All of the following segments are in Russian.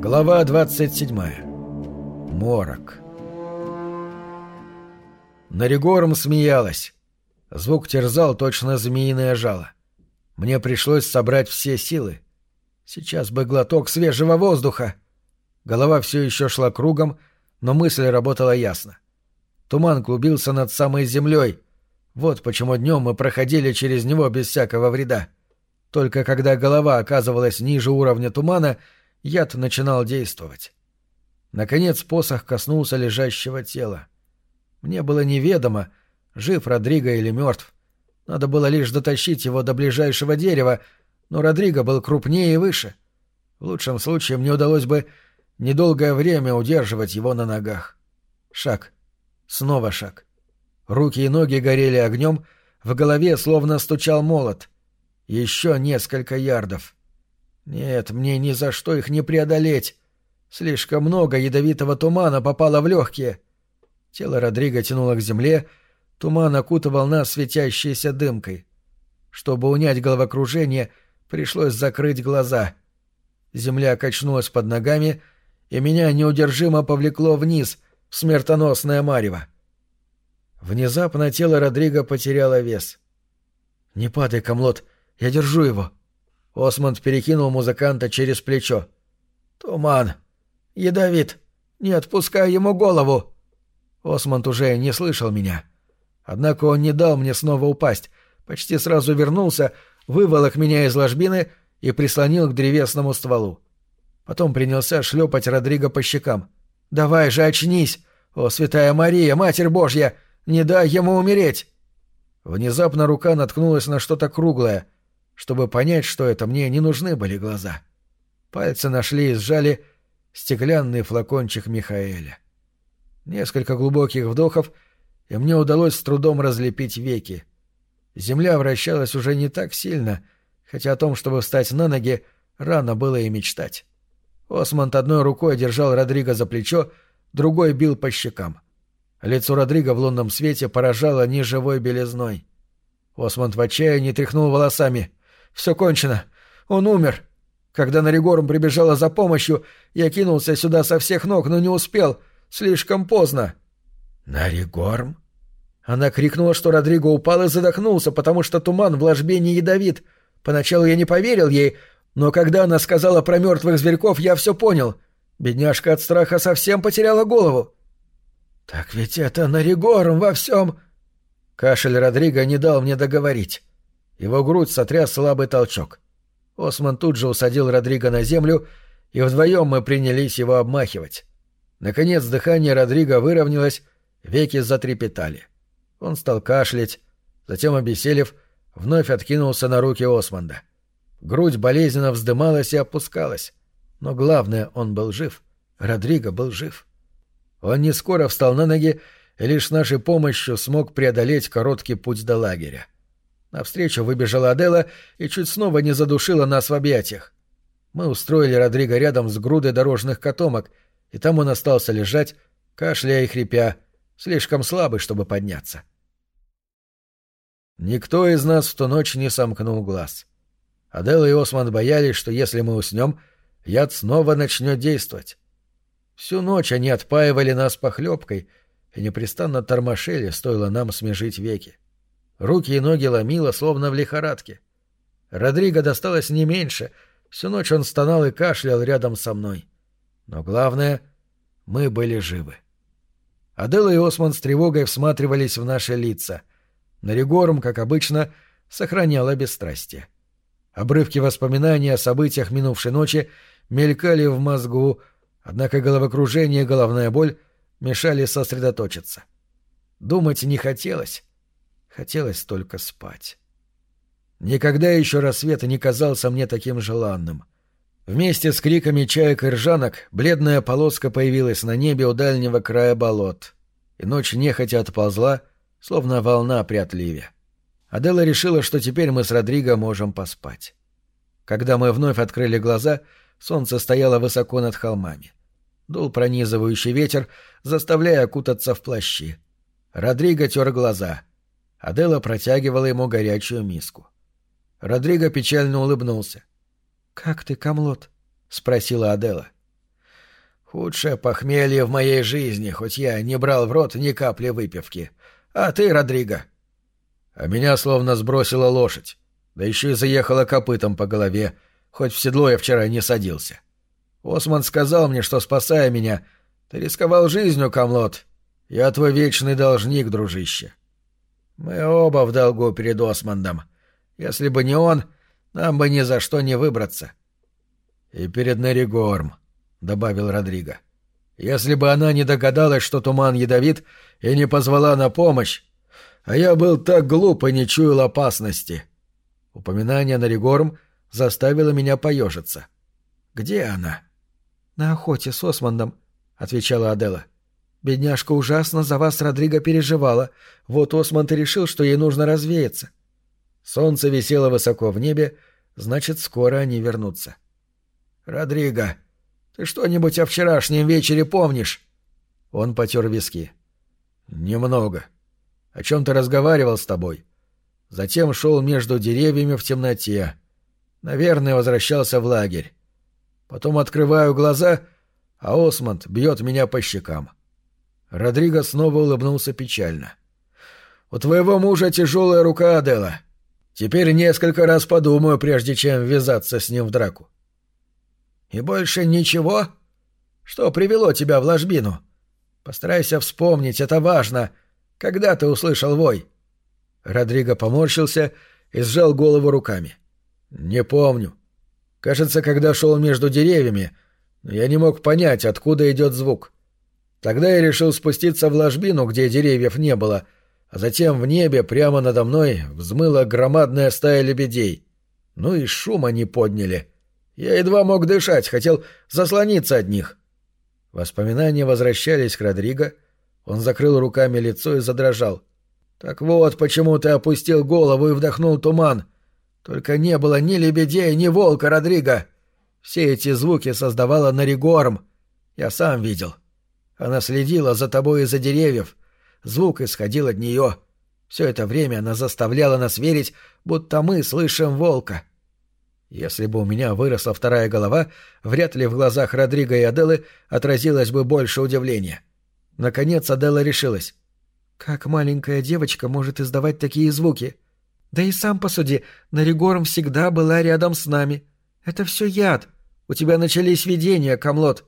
Глава 27. Морок. Наригорм смеялась. Звук терзал точно змеиное жало. Мне пришлось собрать все силы. Сейчас бы глоток свежего воздуха. Голова все еще шла кругом, но мысль работала ясно. Туман клубился над самой землей. Вот почему днем мы проходили через него без всякого вреда. Только когда голова оказывалась ниже уровня тумана — яд начинал действовать. Наконец посох коснулся лежащего тела. Мне было неведомо, жив Родриго или мертв. Надо было лишь дотащить его до ближайшего дерева, но Родриго был крупнее и выше. В лучшем случае мне удалось бы недолгое время удерживать его на ногах. Шаг. Снова шаг. Руки и ноги горели огнем, в голове словно стучал молот. Еще несколько ярдов. Нет, мне ни за что их не преодолеть. Слишком много ядовитого тумана попало в легкие. Тело Родриго тянуло к земле, туман окутывал нас светящейся дымкой. Чтобы унять головокружение, пришлось закрыть глаза. Земля качнулась под ногами, и меня неудержимо повлекло вниз, в смертоносное марево. Внезапно тело Родриго потеряло вес. «Не падай, Камлот, я держу его», Осмонд перекинул музыканта через плечо. «Туман! Ядовит! Не отпускай ему голову!» Осмонд уже не слышал меня. Однако он не дал мне снова упасть, почти сразу вернулся, выволок меня из ложбины и прислонил к древесному стволу. Потом принялся шлепать Родриго по щекам. «Давай же очнись! О, святая Мария, Матерь Божья! Не дай ему умереть!» Внезапно рука наткнулась на что-то круглое — чтобы понять, что это, мне не нужны были глаза. Пальцы нашли и сжали стеклянный флакончик Михаэля. Несколько глубоких вдохов, и мне удалось с трудом разлепить веки. Земля вращалась уже не так сильно, хотя о том, чтобы встать на ноги, рано было и мечтать. Осмонд одной рукой держал Родриго за плечо, другой бил по щекам. Лицо Родриго в лунном свете поражало неживой белизной. Осмонд в отчаянии тряхнул волосами. Все кончено. Он умер. Когда Наригорм прибежала за помощью, я кинулся сюда со всех ног, но не успел. Слишком поздно. Наригорм? Она крикнула, что Родриго упал и задохнулся, потому что туман в ложбе не ядовит. Поначалу я не поверил ей, но когда она сказала про мертвых зверьков, я все понял. Бедняжка от страха совсем потеряла голову. «Так ведь это Наригорм во всем...» Кашель Родриго не дал мне договорить. Его грудь сотряс слабый толчок. Осман тут же усадил Родриго на землю, и вдвоем мы принялись его обмахивать. Наконец дыхание Родриго выровнялось, веки затрепетали. Он стал кашлять, затем, обеселив, вновь откинулся на руки Османда. Грудь болезненно вздымалась и опускалась. Но главное, он был жив. Родриго был жив. Он не скоро встал на ноги и лишь с нашей помощью смог преодолеть короткий путь до лагеря. Навстречу выбежала Адела и чуть снова не задушила нас в объятиях. Мы устроили Родриго рядом с грудой дорожных котомок, и там он остался лежать, кашляя и хрипя, слишком слабый, чтобы подняться. Никто из нас в ту ночь не сомкнул глаз. Адела и Осман боялись, что если мы уснем, яд снова начнет действовать. Всю ночь они отпаивали нас похлебкой и непрестанно тормошили, стоило нам смежить веки. Руки и ноги ломило, словно в лихорадке. Родриго досталось не меньше. Всю ночь он стонал и кашлял рядом со мной. Но главное, мы были живы. Адела и Осман с тревогой всматривались в наши лица. Наригорм, как обычно, сохраняла бесстрастие. Обрывки воспоминаний о событиях минувшей ночи мелькали в мозгу, однако головокружение и головная боль мешали сосредоточиться. Думать не хотелось, Хотелось только спать. Никогда еще рассвет не казался мне таким желанным. Вместе с криками чаек и ржанок бледная полоска появилась на небе у дальнего края болот, и ночь нехотя отползла, словно волна при отливе. Адела решила, что теперь мы с Родриго можем поспать. Когда мы вновь открыли глаза, солнце стояло высоко над холмами. Дул пронизывающий ветер, заставляя окутаться в плащи. Родриго тер глаза. Адела протягивала ему горячую миску. Родриго печально улыбнулся. «Как ты, Камлот?» — спросила Адела. Худшее похмелье в моей жизни, хоть я не брал в рот ни капли выпивки. А ты, Родриго?» А меня словно сбросила лошадь, да еще и заехала копытом по голове, хоть в седло я вчера не садился. Осман сказал мне, что, спасая меня, ты рисковал жизнью, Камлот. Я твой вечный должник, дружище. Мы оба в долгу перед Османдом. Если бы не он, нам бы ни за что не выбраться. — И перед Наригорм, — добавил Родриго. — Если бы она не догадалась, что туман ядовит, и не позвала на помощь, а я был так глуп и не чуял опасности. Упоминание Наригорм заставило меня поежиться. — Где она? — На охоте с Османдом, — отвечала Адела. — Бедняжка ужасно за вас Родриго переживала. Вот Осмонд и решил, что ей нужно развеяться. Солнце висело высоко в небе, значит, скоро они вернутся. — Родриго, ты что-нибудь о вчерашнем вечере помнишь? Он потер виски. — Немного. О чем ты разговаривал с тобой? Затем шел между деревьями в темноте. Наверное, возвращался в лагерь. Потом открываю глаза, а Осмонд бьет меня по щекам. Родриго снова улыбнулся печально. — У твоего мужа тяжелая рука, Адела. — Теперь несколько раз подумаю, прежде чем ввязаться с ним в драку. И больше ничего? Что привело тебя в ложбину? Постарайся вспомнить, это важно. Когда ты услышал вой? Родриго поморщился и сжал голову руками. Не помню. Кажется, когда шел между деревьями, я не мог понять, откуда идет звук. Тогда я решил спуститься в ложбину, где деревьев не было — а затем в небе прямо надо мной взмыла громадная стая лебедей. Ну и шум они подняли. Я едва мог дышать, хотел заслониться от них. Воспоминания возвращались к Родриго. Он закрыл руками лицо и задрожал. «Так вот, почему ты опустил голову и вдохнул туман. Только не было ни лебедей, ни волка, Родриго. Все эти звуки создавала Наригорм. Я сам видел. Она следила за тобой из-за деревьев, Звук исходил от нее. Все это время она заставляла нас верить, будто мы слышим волка. Если бы у меня выросла вторая голова, вряд ли в глазах Родриго и Аделы отразилось бы больше удивления. Наконец Адела решилась. «Как маленькая девочка может издавать такие звуки? Да и сам посуди, Наригорм всегда была рядом с нами. Это все яд. У тебя начались видения, Камлот».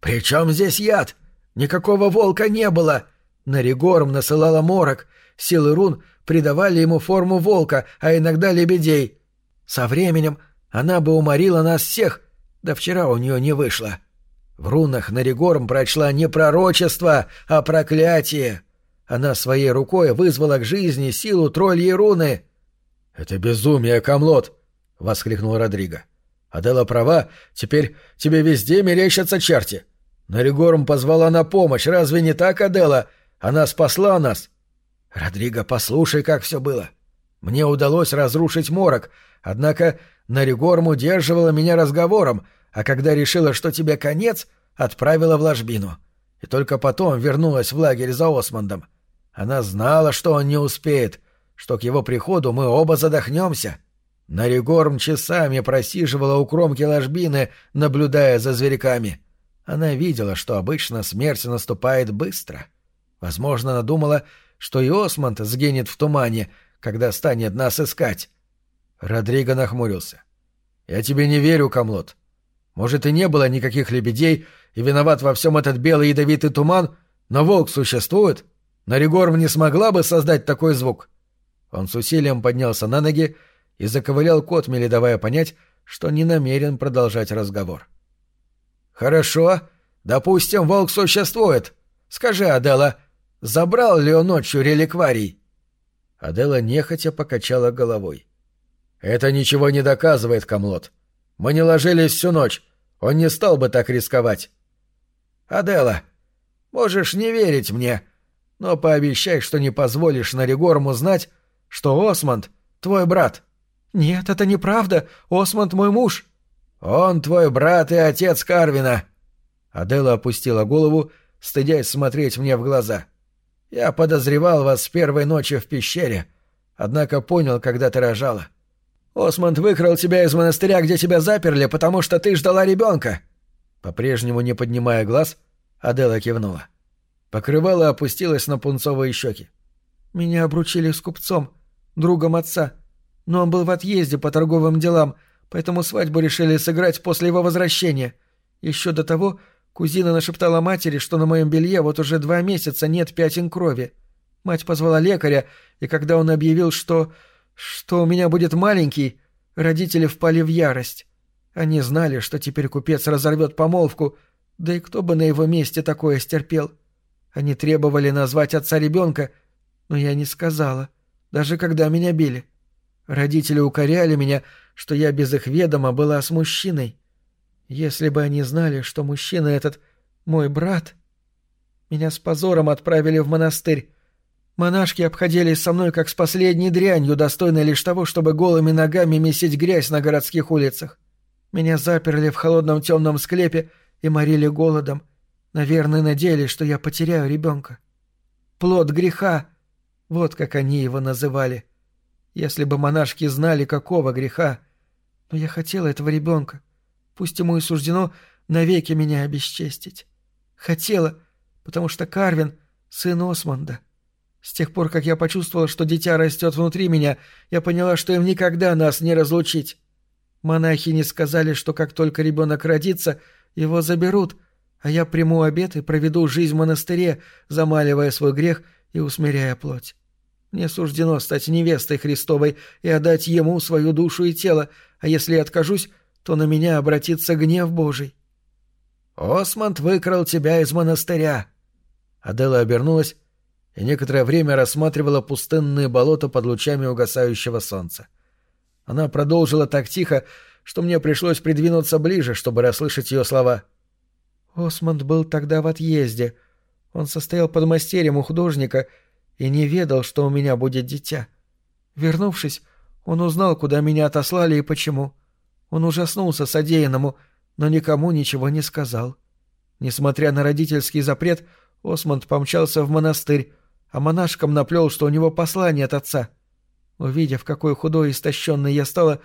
«При чем здесь яд? Никакого волка не было!» Наригорм насылала морок, силы рун придавали ему форму волка, а иногда лебедей. Со временем она бы уморила нас всех, да вчера у нее не вышло. В рунах Наригорм прочла не пророчество, а проклятие. Она своей рукой вызвала к жизни силу тролльей руны. — Это безумие, Камлот! — воскликнул Родриго. — Адела права, теперь тебе везде мерещатся черти. Наригорм позвала на помощь, разве не так, Адела? Она спасла нас. Родриго, послушай, как все было. Мне удалось разрушить морок, однако Наригорм удерживала меня разговором, а когда решила, что тебе конец, отправила в ложбину. И только потом вернулась в лагерь за Осмондом. Она знала, что он не успеет, что к его приходу мы оба задохнемся. Наригорм часами просиживала у кромки ложбины, наблюдая за зверьками. Она видела, что обычно смерть наступает быстро — Возможно, она думала, что и Осмонд сгинет в тумане, когда станет нас искать. Родриго нахмурился. «Я тебе не верю, Камлот. Может, и не было никаких лебедей, и виноват во всем этот белый ядовитый туман, но волк существует. Наригорм не смогла бы создать такой звук». Он с усилием поднялся на ноги и заковылял к отмели, давая понять, что не намерен продолжать разговор. «Хорошо. Допустим, волк существует. Скажи, Адела, Забрал ли он ночью реликварий?» Адела нехотя покачала головой. «Это ничего не доказывает, Камлот. Мы не ложились всю ночь. Он не стал бы так рисковать». «Адела, можешь не верить мне, но пообещай, что не позволишь Наригорму знать, что Осмонд — твой брат». «Нет, это неправда. Осмонд — мой муж». «Он твой брат и отец Карвина». Адела опустила голову, стыдясь смотреть мне в глаза. — я подозревал вас с первой ночи в пещере, однако понял, когда ты рожала. Осмонд выкрал тебя из монастыря, где тебя заперли, потому что ты ждала ребенка. По-прежнему не поднимая глаз, Адела кивнула. Покрывало опустилось на пунцовые щеки. «Меня обручили с купцом, другом отца. Но он был в отъезде по торговым делам, поэтому свадьбу решили сыграть после его возвращения. Еще до того кузина нашептала матери, что на моем белье вот уже два месяца нет пятен крови. Мать позвала лекаря, и когда он объявил, что... что у меня будет маленький, родители впали в ярость. Они знали, что теперь купец разорвет помолвку, да и кто бы на его месте такое стерпел. Они требовали назвать отца ребенка, но я не сказала, даже когда меня били. Родители укоряли меня, что я без их ведома была с мужчиной. Если бы они знали, что мужчина этот мой брат... Меня с позором отправили в монастырь. Монашки обходились со мной как с последней дрянью, достойной лишь того, чтобы голыми ногами месить грязь на городских улицах. Меня заперли в холодном темном склепе и морили голодом. Наверное, надеялись, что я потеряю ребенка. Плод греха. Вот как они его называли. Если бы монашки знали, какого греха. Но я хотела этого ребенка. Пусть ему и суждено навеки меня обесчестить. Хотела, потому что Карвин — сын Осмонда. С тех пор, как я почувствовала, что дитя растет внутри меня, я поняла, что им никогда нас не разлучить. Монахи не сказали, что как только ребенок родится, его заберут — а я приму обет и проведу жизнь в монастыре, замаливая свой грех и усмиряя плоть. Мне суждено стать невестой Христовой и отдать Ему свою душу и тело, а если я откажусь, то на меня обратится гнев Божий. «Осмонд выкрал тебя из монастыря!» Адела обернулась и некоторое время рассматривала пустынные болота под лучами угасающего солнца. Она продолжила так тихо, что мне пришлось придвинуться ближе, чтобы расслышать ее слова — Осмонд был тогда в отъезде. Он состоял под мастерем у художника и не ведал, что у меня будет дитя. Вернувшись, он узнал, куда меня отослали и почему. Он ужаснулся содеянному, но никому ничего не сказал. Несмотря на родительский запрет, Осмонд помчался в монастырь, а монашкам наплел, что у него послание от отца. Увидев, какой худой и истощенный я стала,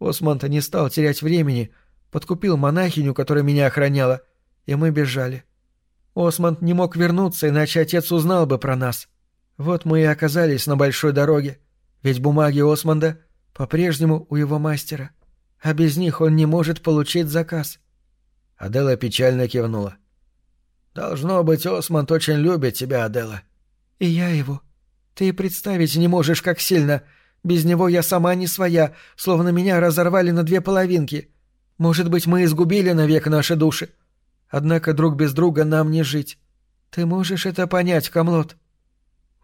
Осмонд не стал терять времени, подкупил монахиню, которая меня охраняла, и мы бежали. Осмонд не мог вернуться, иначе отец узнал бы про нас. Вот мы и оказались на большой дороге, ведь бумаги Осмонда по-прежнему у его мастера, а без них он не может получить заказ. Адела печально кивнула. «Должно быть, Осмонд очень любит тебя, Адела». «И я его. Ты и представить не можешь, как сильно. Без него я сама не своя, словно меня разорвали на две половинки. Может быть, мы изгубили навек наши души. Однако друг без друга нам не жить. Ты можешь это понять, Камлот?»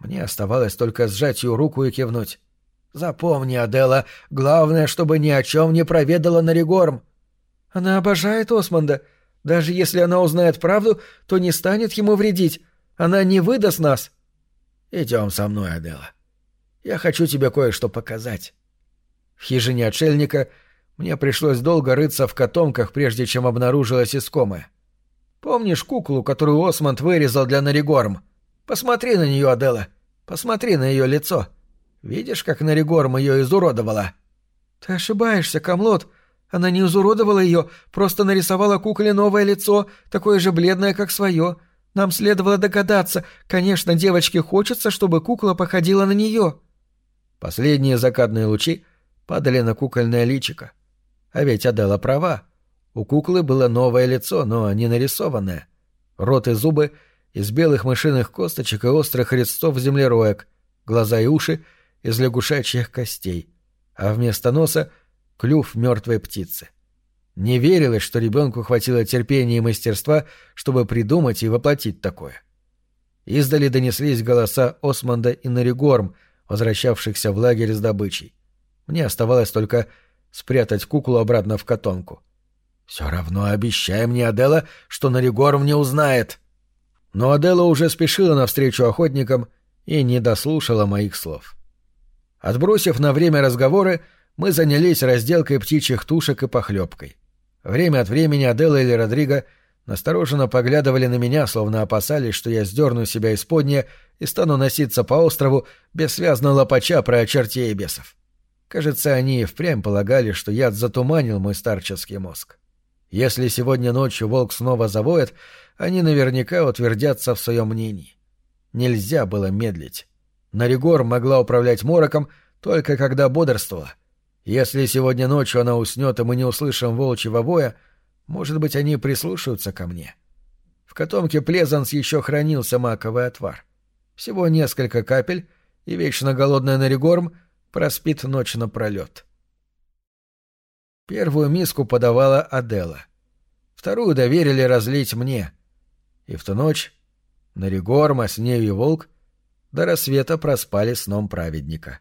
Мне оставалось только сжать ее руку и кивнуть. «Запомни, Адела, главное, чтобы ни о чем не проведала Наригорм». «Она обожает Осмонда. Даже если она узнает правду, то не станет ему вредить. Она не выдаст нас». «Идем со мной, Адела. Я хочу тебе кое-что показать». В хижине отшельника мне пришлось долго рыться в котомках, прежде чем обнаружилась искомая. Помнишь куклу, которую Осмонд вырезал для Наригорм? Посмотри на нее, Адела. Посмотри на ее лицо. Видишь, как Наригорм ее изуродовала?» «Ты ошибаешься, Камлот. Она не изуродовала ее, просто нарисовала кукле новое лицо, такое же бледное, как свое. Нам следовало догадаться. Конечно, девочке хочется, чтобы кукла походила на нее». Последние закатные лучи падали на кукольное личико. А ведь Адела права. У куклы было новое лицо, но не нарисованное. Рот и зубы из белых мышиных косточек и острых резцов землероек, глаза и уши из лягушачьих костей, а вместо носа — клюв мертвой птицы. Не верилось, что ребенку хватило терпения и мастерства, чтобы придумать и воплотить такое. Издали донеслись голоса Османда и Наригорм, возвращавшихся в лагерь с добычей. Мне оставалось только спрятать куклу обратно в котомку. «Все равно обещай мне, Адела, что Наригорм не узнает». Но Адела уже спешила навстречу охотникам и не дослушала моих слов. Отбросив на время разговоры, мы занялись разделкой птичьих тушек и похлебкой. Время от времени Адела или Родриго настороженно поглядывали на меня, словно опасались, что я сдерну себя из подня и стану носиться по острову, бессвязно лопача про чертей и бесов. Кажется, они и впрямь полагали, что яд затуманил мой старческий мозг. Если сегодня ночью волк снова завоет, они наверняка утвердятся в своем мнении. Нельзя было медлить. Наригор могла управлять мороком только когда бодрствовала. Если сегодня ночью она уснет, и мы не услышим волчьего воя, может быть, они прислушаются ко мне. В котомке Плезанс еще хранился маковый отвар. Всего несколько капель, и вечно голодный Наригорм проспит ночь напролет. Первую миску подавала Адела. Вторую доверили разлить мне. И в ту ночь Наригорм, а с нею и волк до рассвета проспали сном праведника.